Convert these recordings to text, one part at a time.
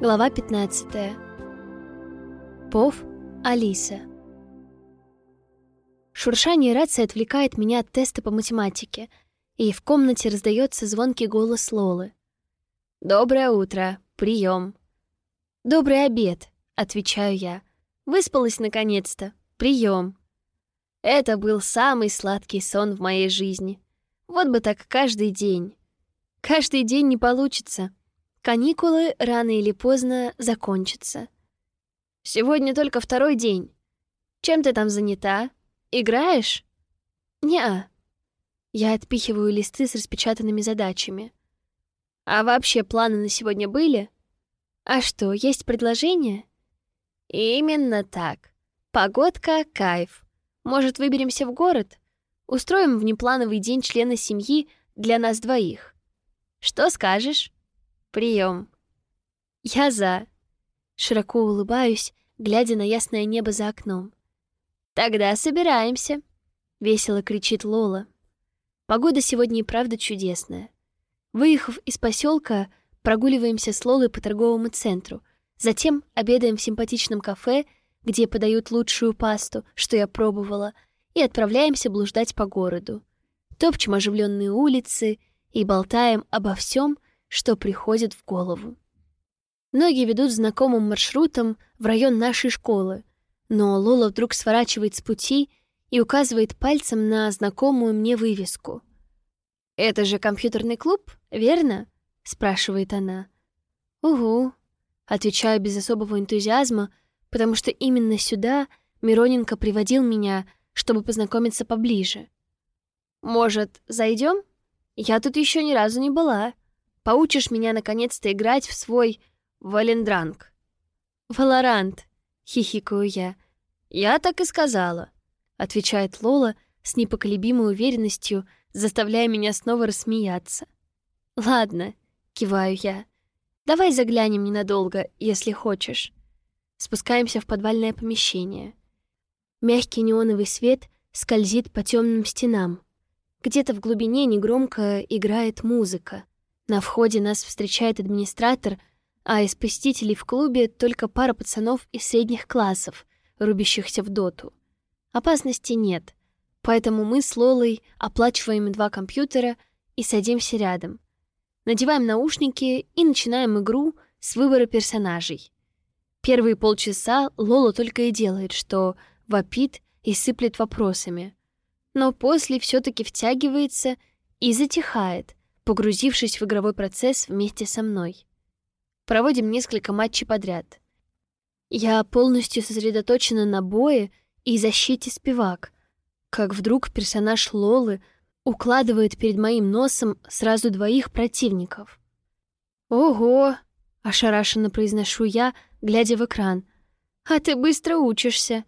Глава 15. Пов Алиса. Шуршание рации отвлекает меня от теста по математике, и в комнате раздается звонкий голос Лолы. «Доброе утро. Прием. «Добрый обед», — отвечаю я. «Выспалась наконец-то. Прием. Это был самый сладкий сон в моей жизни. Вот бы так каждый день. Каждый день не получится. Каникулы рано или поздно закончатся. Сегодня только второй день. Чем ты там занята? Играешь? Неа. Я отпихиваю листы с распечатанными задачами. А вообще планы на сегодня были? А что, есть предложение? Именно так. Погодка — кайф. Может, выберемся в город? Устроим внеплановый день члена семьи для нас двоих. Что скажешь? Прием. Я за. Широко улыбаюсь, глядя на ясное небо за окном. Тогда собираемся. Весело кричит Лола. Погода сегодня и правда чудесная. Выехав из поселка, прогуливаемся с Лолой по торговому центру, затем обедаем в симпатичном кафе, где подают лучшую пасту, что я пробовала, и отправляемся блуждать по городу. Топчем оживленные улицы и болтаем обо всем, что приходит в голову. Ноги ведут знакомым маршрутом в район нашей школы, но Лола вдруг сворачивает с пути и указывает пальцем на знакомую мне вывеску. «Это же компьютерный клуб, верно?» — спрашивает она. «Угу», — отвечаю без особого энтузиазма, потому что именно сюда Мироненко приводил меня, чтобы познакомиться поближе. «Может, зайдем? Я тут еще ни разу не была», Поучишь меня наконец-то играть в свой Валендранг. Валорант, хихикаю я. Я так и сказала, отвечает Лола с непоколебимой уверенностью, заставляя меня снова рассмеяться. Ладно, киваю я. Давай заглянем ненадолго, если хочешь. Спускаемся в подвальное помещение. Мягкий неоновый свет скользит по темным стенам. Где-то в глубине негромко играет музыка. На входе нас встречает администратор, а из посетителей в клубе только пара пацанов из средних классов, рубящихся в доту. Опасности нет, поэтому мы с Лолой оплачиваем два компьютера и садимся рядом. Надеваем наушники и начинаем игру с выбора персонажей. Первые полчаса Лола только и делает, что вопит и сыплет вопросами. Но после все таки втягивается и затихает, погрузившись в игровой процесс вместе со мной. Проводим несколько матчей подряд. Я полностью сосредоточена на бое и защите спивак, как вдруг персонаж Лолы укладывает перед моим носом сразу двоих противников. «Ого!» — ошарашенно произношу я, глядя в экран. «А ты быстро учишься!»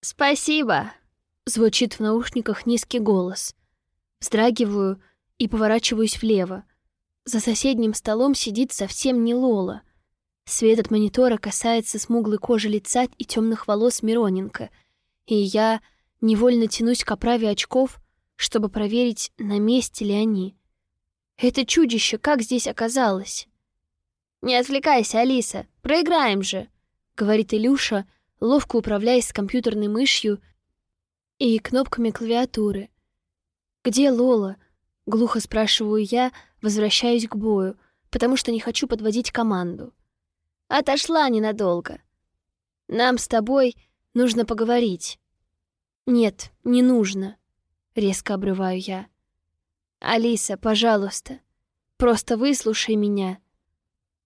«Спасибо!» — звучит в наушниках низкий голос. Вздрагиваю и поворачиваюсь влево. За соседним столом сидит совсем не Лола. Свет от монитора касается смуглой кожи лица и темных волос Мироненко, и я невольно тянусь к оправе очков, чтобы проверить, на месте ли они. Это чудище как здесь оказалось? «Не отвлекайся, Алиса, проиграем же», — говорит Илюша, ловко управляясь с компьютерной мышью и кнопками клавиатуры. «Где Лола?» Глухо спрашиваю я, возвращаюсь к бою, потому что не хочу подводить команду. Отошла ненадолго. Нам с тобой нужно поговорить. Нет, не нужно. Резко обрываю я. Алиса, пожалуйста, просто выслушай меня.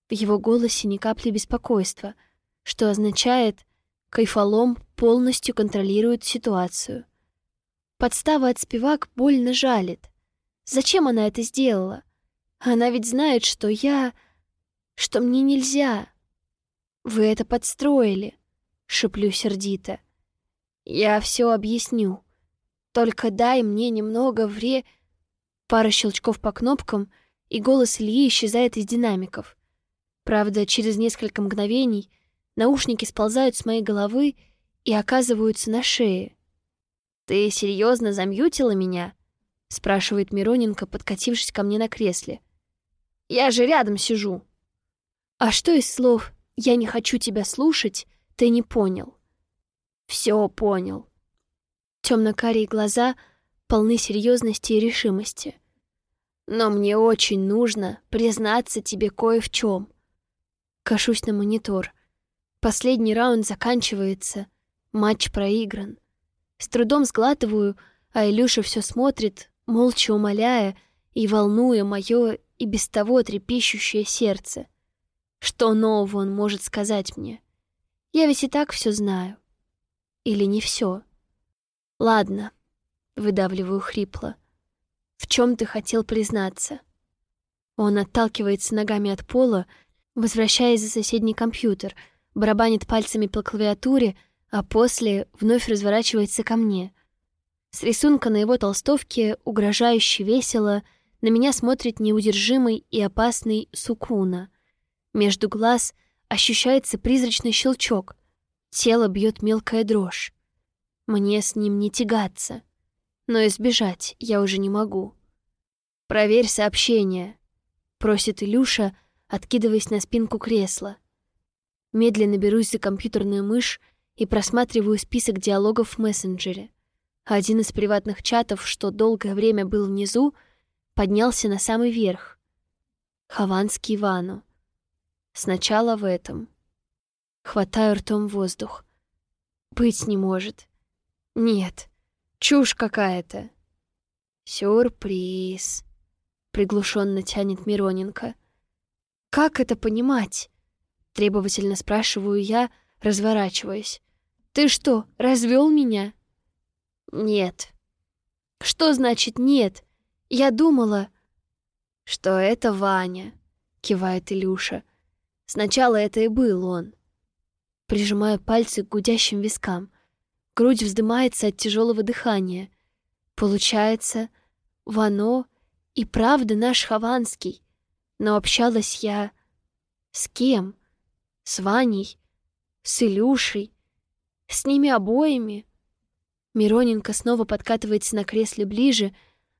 В его голосе ни капли беспокойства, что означает, кайфолом полностью контролирует ситуацию. Подстава от спивак больно жалит. Зачем она это сделала? Она ведь знает, что я... что мне нельзя. Вы это подстроили, шеплю сердито. Я все объясню. Только дай мне немного вре... Пара щелчков по кнопкам, и голос Ильи исчезает из динамиков. Правда, через несколько мгновений наушники сползают с моей головы и оказываются на шее. «Ты серьезно замьютила меня?» — спрашивает Мироненко, подкатившись ко мне на кресле. «Я же рядом сижу». А что из слов «я не хочу тебя слушать» ты не понял? Все понял. Темно-карие глаза полны серьезности и решимости. Но мне очень нужно признаться тебе кое в чем. Кашусь на монитор. Последний раунд заканчивается. Матч проигран. С трудом сглатываю, а Илюша все смотрит, молча умоляя и волнуя мое и без того трепещущее сердце. Что нового он может сказать мне? Я ведь и так все знаю. Или не все? Ладно, выдавливаю хрипло. В чем ты хотел признаться? Он отталкивается ногами от пола, возвращаясь за соседний компьютер, барабанит пальцами по клавиатуре, а после вновь разворачивается ко мне. С рисунка на его толстовке угрожающе весело на меня смотрит неудержимый и опасный сукуна. Между глаз ощущается призрачный щелчок. Тело бьет мелкая дрожь. Мне с ним не тягаться. Но избежать я уже не могу. «Проверь сообщение», — просит Илюша, откидываясь на спинку кресла. Медленно берусь за компьютерную мышь и просматриваю список диалогов в мессенджере. Один из приватных чатов, что долгое время был внизу, поднялся на самый верх. Хованский Ивану. Сначала в этом. Хватаю ртом воздух. Быть не может. Нет, чушь какая-то. Сюрприз. Приглушенно тянет Мироненко. Как это понимать? Требовательно спрашиваю я, разворачиваясь. Ты что, развел меня? Нет. Что значит нет? Я думала, что это Ваня, кивает Илюша. Сначала это и был он. Прижимаю пальцы к гудящим вискам. Грудь вздымается от тяжелого дыхания. Получается, Вано и правда наш Хованский. Но общалась я... С кем? С Ваней? С Илюшей? С ними обоими? Мироненко снова подкатывается на кресле ближе,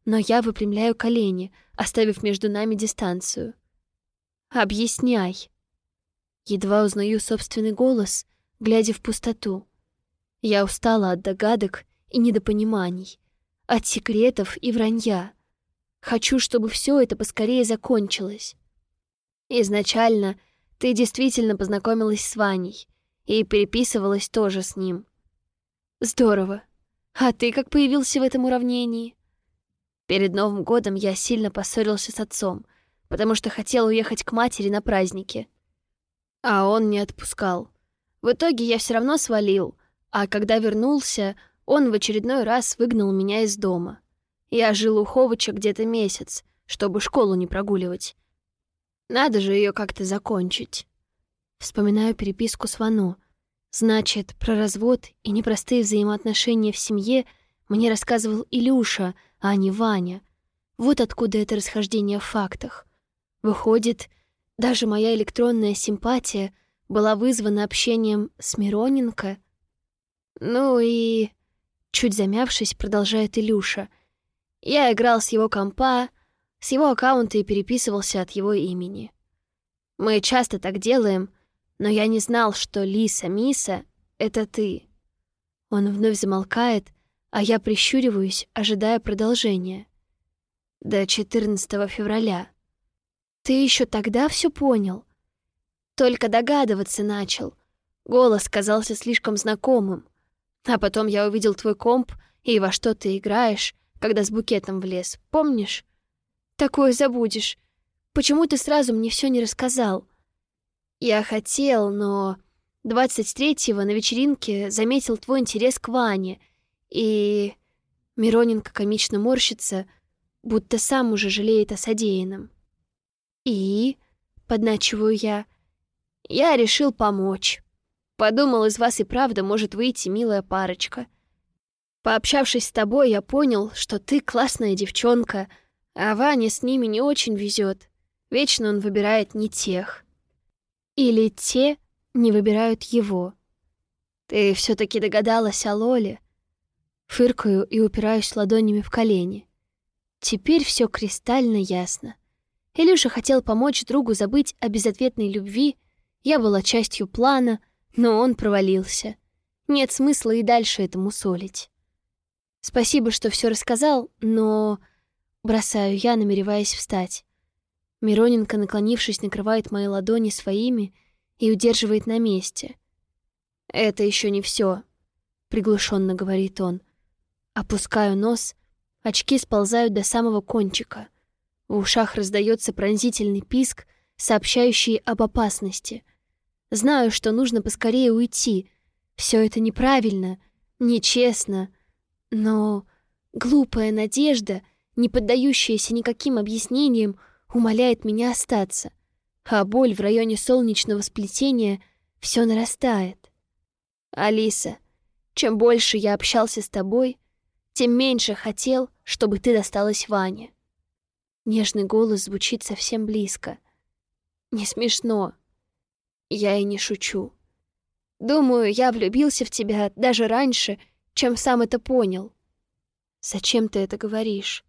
но я выпрямляю колени, оставив между нами дистанцию. «Объясняй!» Едва узнаю собственный голос, глядя в пустоту. Я устала от догадок и недопониманий, от секретов и вранья. Хочу, чтобы все это поскорее закончилось. Изначально ты действительно познакомилась с Ваней и переписывалась тоже с ним. Здорово. А ты как появился в этом уравнении? Перед Новым годом я сильно поссорился с отцом, потому что хотел уехать к матери на праздники. А он не отпускал. В итоге я все равно свалил, а когда вернулся, он в очередной раз выгнал меня из дома. Я жил у Ховыча где-то месяц, чтобы школу не прогуливать. Надо же ее как-то закончить. Вспоминаю переписку с Вано. Значит, про развод и непростые взаимоотношения в семье мне рассказывал Илюша, а не Ваня. Вот откуда это расхождение в фактах. Выходит, даже моя электронная симпатия была вызвана общением с Мироненко. Ну и... Чуть замявшись, продолжает Илюша — я играл с его компа, с его аккаунта и переписывался от его имени. Мы часто так делаем, но я не знал, что Лиса Миса — это ты. Он вновь замолкает, а я прищуриваюсь, ожидая продолжения. До 14 февраля. Ты еще тогда все понял? Только догадываться начал. Голос казался слишком знакомым. А потом я увидел твой комп и во что ты играешь, когда с букетом в лес, помнишь? Такое забудешь. Почему ты сразу мне все не рассказал? Я хотел, но 23-го на вечеринке заметил твой интерес к Ване, и... Мироненко комично морщится, будто сам уже жалеет о содеянном. «И?» — подначиваю я. «Я решил помочь. Подумал, из вас и правда может выйти милая парочка. Пообщавшись с тобой, я понял, что ты классная девчонка, а Ване с ними не очень везет. Вечно он выбирает не тех. Или те не выбирают его. Ты все таки догадалась о Лоле. Фыркаю и упираюсь ладонями в колени. Теперь все кристально ясно. Илюша хотел помочь другу забыть о безответной любви, я была частью плана, но он провалился. Нет смысла и дальше этому солить. Спасибо, что все рассказал, но... Бросаю я, намереваясь встать. Мироненко, наклонившись, накрывает мои ладони своими и удерживает на месте. «Это еще не все, приглушенно говорит он. Опускаю нос, очки сползают до самого кончика. В ушах раздается пронзительный писк, сообщающий об опасности. Знаю, что нужно поскорее уйти. Все это неправильно, нечестно, но глупая надежда, не поддающаяся никаким объяснениям, умоляет меня остаться, а боль в районе солнечного сплетения все нарастает. Алиса, чем больше я общался с тобой, тем меньше хотел, чтобы ты досталась Ване. Нежный голос звучит совсем близко. Не смешно. Я и не шучу. Думаю, я влюбился в тебя даже раньше, чем сам это понял. Зачем ты это говоришь?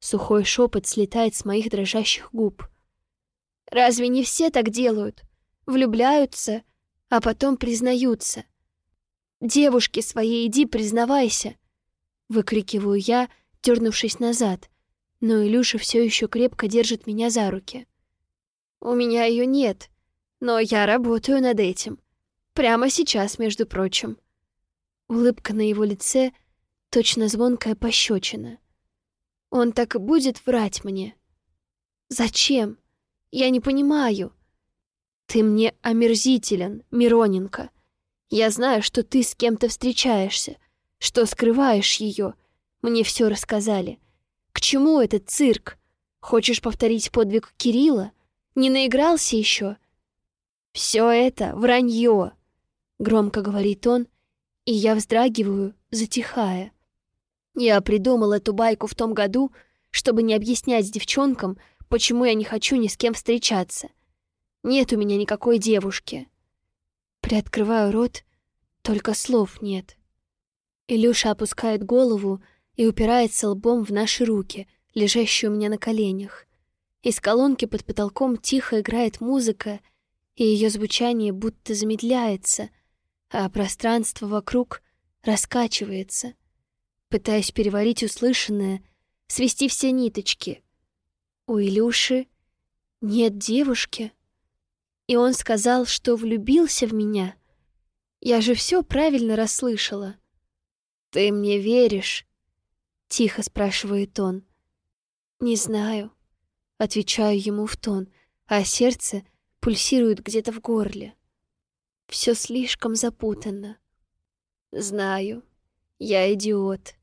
Сухой шепот слетает с моих дрожащих губ. Разве не все так делают? Влюбляются, а потом признаются. Девушке своей иди признавайся. Выкрикиваю я, дернувшись назад — но Илюша все еще крепко держит меня за руки. «У меня ее нет, но я работаю над этим. Прямо сейчас, между прочим». Улыбка на его лице — точно звонкая пощечина. Он так и будет врать мне. «Зачем? Я не понимаю». «Ты мне омерзителен, Мироненко. Я знаю, что ты с кем-то встречаешься, что скрываешь ее. Мне все рассказали». К чему этот цирк? Хочешь повторить подвиг Кирилла? Не наигрался еще? Все это вранье, громко говорит он, и я вздрагиваю, затихая. Я придумал эту байку в том году, чтобы не объяснять девчонкам, почему я не хочу ни с кем встречаться. Нет у меня никакой девушки. Приоткрываю рот, только слов нет. Илюша опускает голову, и упирается лбом в наши руки, лежащие у меня на коленях. Из колонки под потолком тихо играет музыка, и ее звучание будто замедляется, а пространство вокруг раскачивается. Пытаясь переварить услышанное, свести все ниточки. У Илюши нет девушки. И он сказал, что влюбился в меня. Я же все правильно расслышала. «Ты мне веришь?» — тихо спрашивает он. «Не знаю», — отвечаю ему в тон, а сердце пульсирует где-то в горле. Все слишком запутанно. «Знаю, я идиот.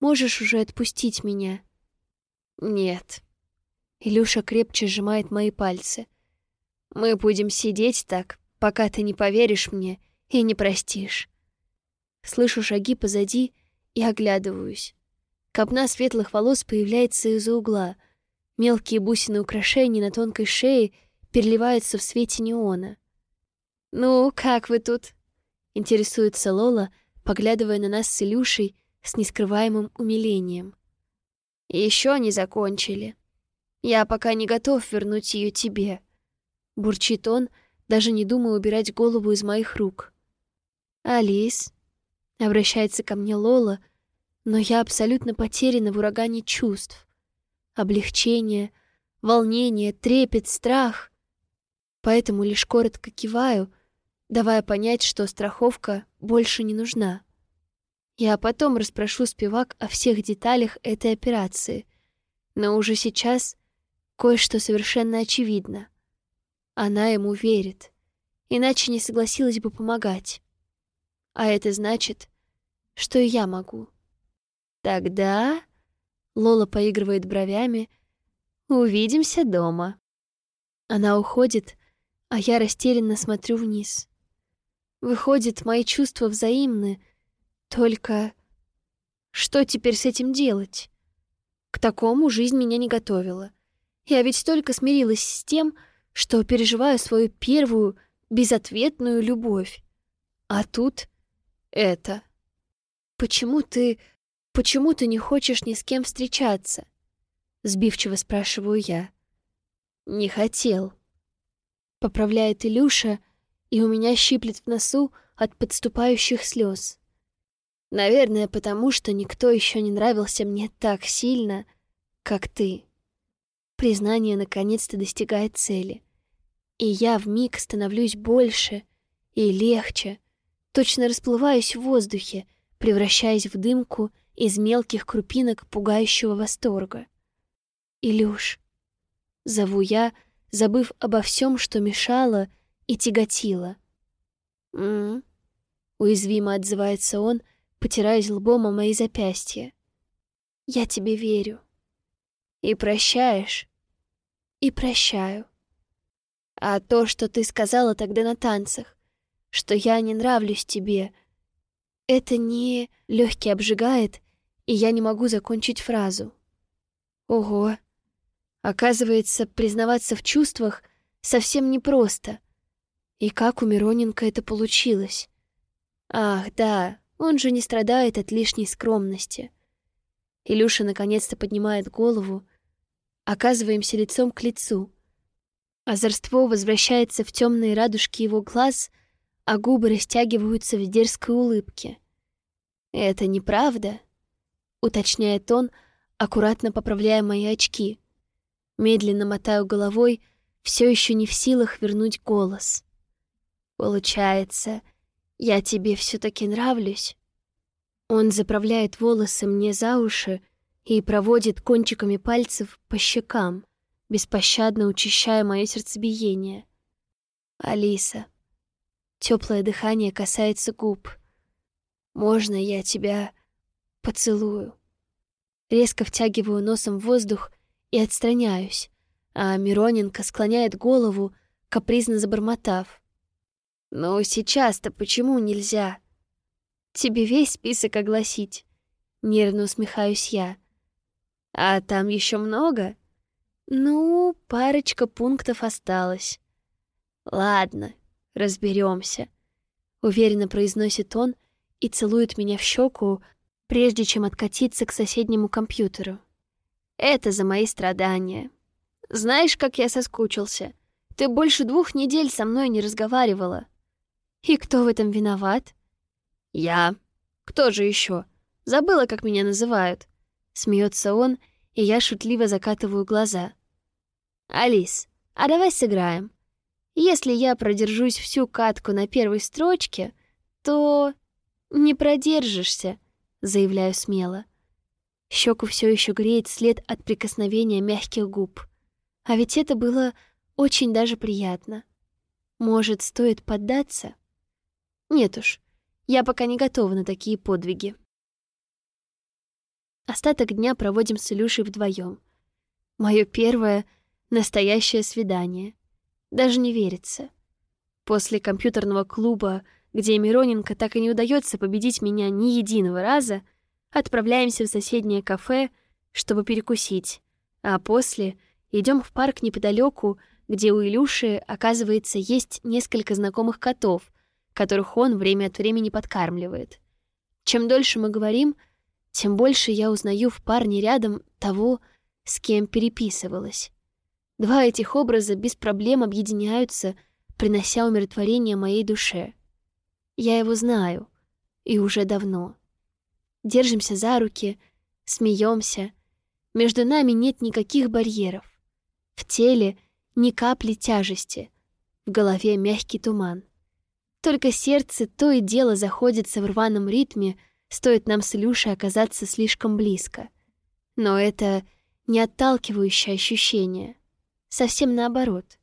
Можешь уже отпустить меня?» «Нет». Илюша крепче сжимает мои пальцы. «Мы будем сидеть так, пока ты не поверишь мне и не простишь». Слышу шаги позади и оглядываюсь. Копна светлых волос появляется из-за угла. Мелкие бусины украшений на тонкой шее переливаются в свете неона. «Ну, как вы тут?» — интересуется Лола, поглядывая на нас с Илюшей с нескрываемым умилением. Еще не закончили. Я пока не готов вернуть ее тебе», — бурчит он, даже не думая убирать голову из моих рук. «Алис», — обращается ко мне Лола, но я абсолютно потеряна в урагане чувств. Облегчение, волнение, трепет, страх. Поэтому лишь коротко киваю, давая понять, что страховка больше не нужна. Я потом расспрошу Спивак о всех деталях этой операции, но уже сейчас кое-что совершенно очевидно. Она ему верит, иначе не согласилась бы помогать. А это значит, что и я могу. Тогда... Лола поигрывает бровями. Увидимся дома. Она уходит, а я растерянно смотрю вниз. Выходит, мои чувства взаимны, только... Что теперь с этим делать? К такому жизнь меня не готовила. Я ведь только смирилась с тем, что переживаю свою первую безответную любовь. А тут это. Почему ты «Почему ты не хочешь ни с кем встречаться?» — сбивчиво спрашиваю я. Не хотел. Поправляет Илюша, и у меня щиплет в носу от подступающих слез. Наверное, потому что никто еще не нравился мне так сильно, как ты. Признание наконец-то достигает цели. И я в миг становлюсь больше и легче, точно расплываюсь в воздухе, превращаясь в дымку из мелких крупинок пугающего восторга. «Илюш», — зову я, забыв обо всем, что мешало и тяготило. «М -м -м. уязвимо отзывается он, потираясь лбом о мои запястья. «Я тебе верю». «И прощаешь?» «И прощаю». «А то, что ты сказала тогда на танцах, что я не нравлюсь тебе, это не...» Легкий обжигает, и я не могу закончить фразу. Ого! Оказывается, признаваться в чувствах совсем непросто. И как у Мироненко это получилось? Ах, да, он же не страдает от лишней скромности. Илюша наконец-то поднимает голову. Оказываемся лицом к лицу. Озорство возвращается в темные радужки его глаз, а губы растягиваются в дерзкой улыбке. «Это неправда?» — уточняет он, аккуратно поправляя мои очки. Медленно мотаю головой, все еще не в силах вернуть голос. «Получается, я тебе все-таки нравлюсь?» Он заправляет волосы мне за уши и проводит кончиками пальцев по щекам, беспощадно учащая мое сердцебиение. «Алиса». Теплое дыхание касается губ. «Можно я тебя поцелую?» Резко втягиваю носом воздух и отстраняюсь, а Мироненко склоняет голову, капризно забормотав. «Ну, сейчас-то почему нельзя?» «Тебе весь список огласить?» Нервно усмехаюсь я. «А там еще много?» «Ну, парочка пунктов осталось». «Ладно, разберемся», — уверенно произносит он и целует меня в щеку, прежде чем откатиться к соседнему компьютеру. «Это за мои страдания. Знаешь, как я соскучился? Ты больше двух недель со мной не разговаривала». «И кто в этом виноват?» «Я. Кто же еще? Забыла, как меня называют». Смеется он, и я шутливо закатываю глаза. «Алис, а давай сыграем. Если я продержусь всю катку на первой строчке, то не продержишься», — заявляю смело. Щеку все еще греет след от прикосновения мягких губ. А ведь это было очень даже приятно. Может, стоит поддаться? Нет уж, я пока не готова на такие подвиги. Остаток дня проводим с Илюшей вдвоем. Мое первое настоящее свидание. Даже не верится. После компьютерного клуба, где Мироненко так и не удается победить меня ни единого раза, отправляемся в соседнее кафе, чтобы перекусить, а после идем в парк неподалеку, где у Илюши, оказывается, есть несколько знакомых котов, которых он время от времени подкармливает. Чем дольше мы говорим, тем больше я узнаю в парне рядом того, с кем переписывалась. Два этих образа без проблем объединяются, принося умиротворение моей душе. Я его знаю, и уже давно. Держимся за руки, смеемся. Между нами нет никаких барьеров. В теле ни капли тяжести, в голове мягкий туман. Только сердце то и дело заходится в рваном ритме, стоит нам с Илюшей оказаться слишком близко. Но это не отталкивающее ощущение. Совсем наоборот.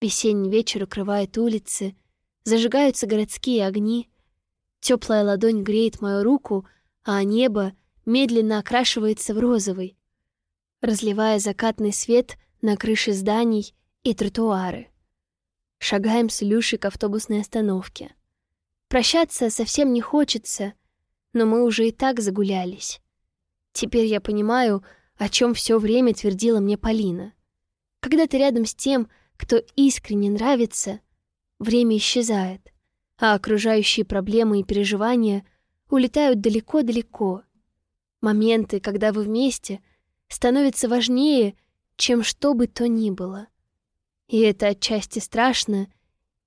Весенний вечер укрывает улицы, зажигаются городские огни, теплая ладонь греет мою руку, а небо медленно окрашивается в розовый, разливая закатный свет на крыши зданий и тротуары. Шагаем с Илюшей к автобусной остановке. Прощаться совсем не хочется, но мы уже и так загулялись. Теперь я понимаю, о чем все время твердила мне Полина. Когда ты рядом с тем, кто искренне нравится, время исчезает, а окружающие проблемы и переживания улетают далеко-далеко. Моменты, когда вы вместе, становятся важнее, чем что бы то ни было — И это отчасти страшно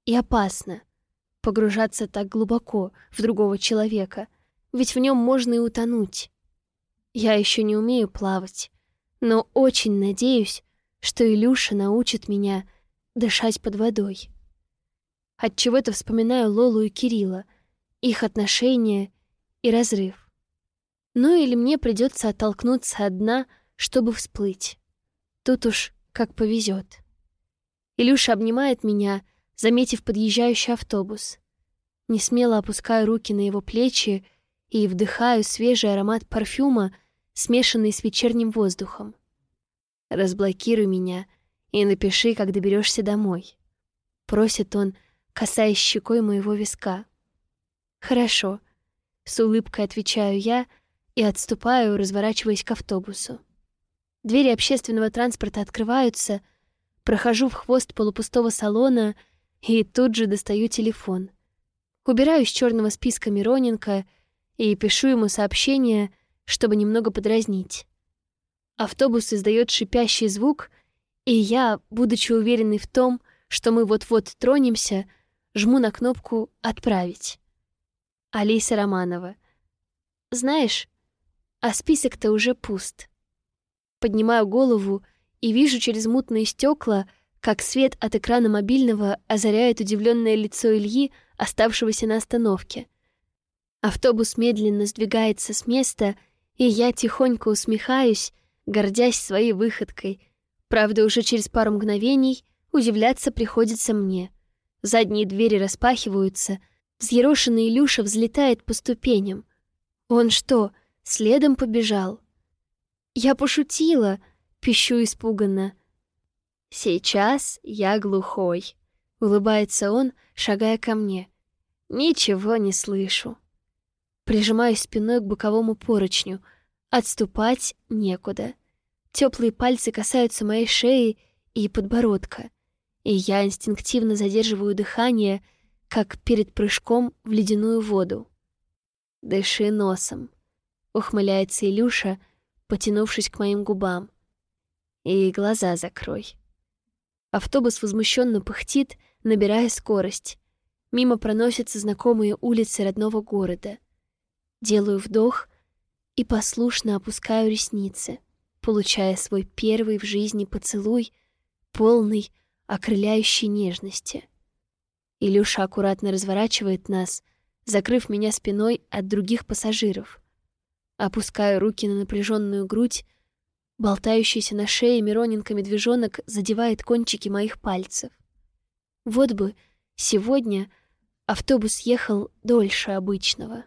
и опасно — погружаться так глубоко в другого человека, ведь в нем можно и утонуть. Я еще не умею плавать, но очень надеюсь, что Илюша научит меня дышать под водой. Отчего-то вспоминаю Лолу и Кирилла, их отношения и разрыв. Ну или мне придется оттолкнуться одна, чтобы всплыть. Тут уж как повезет. Илюша обнимает меня, заметив подъезжающий автобус. Не смело опускаю руки на его плечи и вдыхаю свежий аромат парфюма, смешанный с вечерним воздухом. «Разблокируй меня и напиши, как доберешься домой», — просит он, касаясь щекой моего виска. «Хорошо», — с улыбкой отвечаю я и отступаю, разворачиваясь к автобусу. Двери общественного транспорта открываются, прохожу в хвост полупустого салона и тут же достаю телефон. Убираю из черного списка Мироненко и пишу ему сообщение, чтобы немного подразнить. Автобус издает шипящий звук, и я, будучи уверенной в том, что мы вот-вот тронемся, жму на кнопку «Отправить». Алиса Романова. Знаешь, а список-то уже пуст. Поднимаю голову и вижу через мутные стекла, как свет от экрана мобильного озаряет удивленное лицо Ильи, оставшегося на остановке. Автобус медленно сдвигается с места, и я тихонько усмехаюсь, гордясь своей выходкой. Правда, уже через пару мгновений удивляться приходится мне. Задние двери распахиваются, взъерошенный Илюша взлетает по ступеням. Он что, следом побежал? «Я пошутила!» — пищу испуганно. «Сейчас я глухой», — улыбается он, шагая ко мне. «Ничего не слышу». Прижимаюсь спиной к боковому поручню. Отступать некуда. Теплые пальцы касаются моей шеи и подбородка, и я инстинктивно задерживаю дыхание, как перед прыжком в ледяную воду. «Дыши носом», — ухмыляется Илюша, — потянувшись к моим губам. И глаза закрой. Автобус возмущенно пыхтит, набирая скорость. Мимо проносятся знакомые улицы родного города. Делаю вдох и послушно опускаю ресницы, получая свой первый в жизни поцелуй, полный окрыляющей нежности. Илюша аккуратно разворачивает нас, закрыв меня спиной от других пассажиров. Опускаю руки на напряженную грудь. Болтающийся на шее Мироненко медвежонок задевает кончики моих пальцев. Вот бы сегодня автобус ехал дольше обычного.